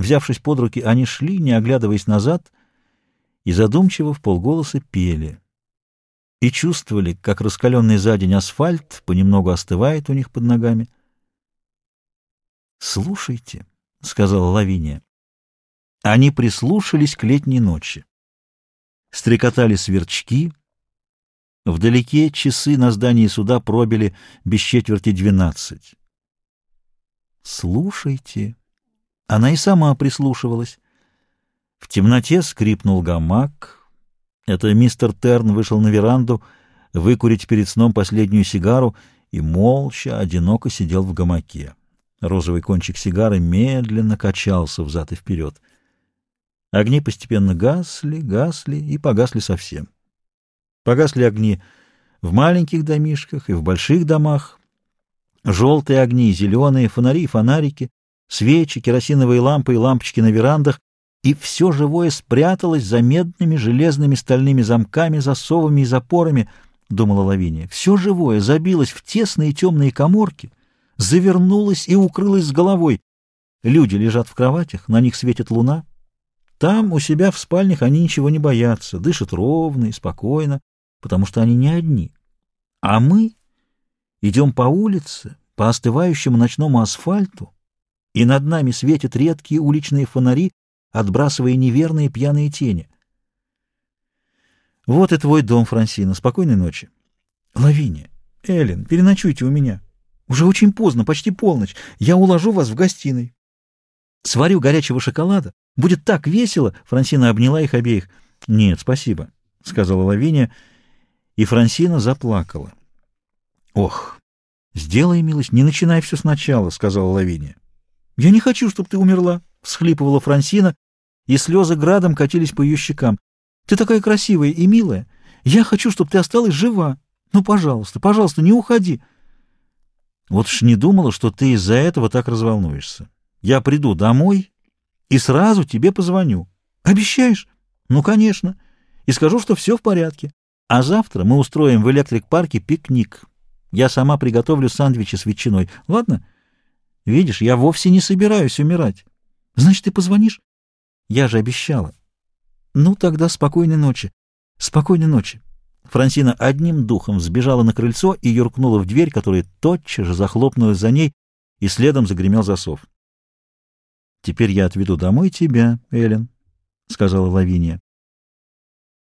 Взявшись под руки, они шли, не оглядываясь назад, и задумчиво в полголоса пели. И чувствовали, как раскаленный за день асфальт понемногу остывает у них под ногами. «Слушайте», — сказала Лавиния. Они прислушались к летней ночи. Стрекотали сверчки. Вдалеке часы на здании суда пробили без четверти двенадцать. «Слушайте», она и сама прислушивалась. В темноте скрипнул гамак. Это мистер Терн вышел на веранду выкурить перед сном последнюю сигару и молча, одиноко сидел в гамаке. Розовый кончик сигары медленно качался взад и вперед. Огни постепенно гасли, гасли и погасли совсем. Погасли огни в маленьких домишках и в больших домах. Желтые огни, зеленые фонари и фонарики, свечи, керосиновые лампы и лампочки на верандах, и все живое спряталось за медными железными стальными замками, засовами и запорами, — думала Лавиния. Все живое забилось в тесные темные коморки, завернулось и укрылось с головой. Люди лежат в кроватях, на них светит луна. Там, у себя в спальнях, они ничего не боятся, дышат ровно и спокойно, потому что они не одни. А мы идем по улице, по остывающему ночному асфальту, и над нами светят редкие уличные фонари, отбрасывая неверные пьяные тени. Вот и твой дом, Франсина. Спокойной ночи. Лавиния, Эллен, переночуйте у меня. Уже очень поздно, почти полночь. Я уложу вас в гостиной. Сварю горячего шоколада. Будет так весело. Франсина обняла их обеих. Нет, спасибо, сказала Лавиния, и Франсина заплакала. Ох, сделай милость, не начинай все сначала, сказала Лавиния. «Я не хочу, чтобы ты умерла», — всхлипывала Франсина, и слезы градом катились по ее щекам. «Ты такая красивая и милая. Я хочу, чтобы ты осталась жива. Ну, пожалуйста, пожалуйста, не уходи». «Вот ж не думала, что ты из-за этого так разволнуешься. Я приду домой и сразу тебе позвоню. Обещаешь? Ну, конечно. И скажу, что все в порядке. А завтра мы устроим в электрик-парке пикник. Я сама приготовлю сэндвичи с ветчиной. Ладно?» Видишь, я вовсе не собираюсь умирать. Значит, ты позвонишь? Я же обещала. Ну, тогда спокойной ночи. Спокойной ночи. Франсина одним духом сбежала на крыльцо и юркнула в дверь, которая тотчас же захлопнулась за ней, и следом загремел засов. — Теперь я отведу домой тебя, Эллен, — сказала Лавиния.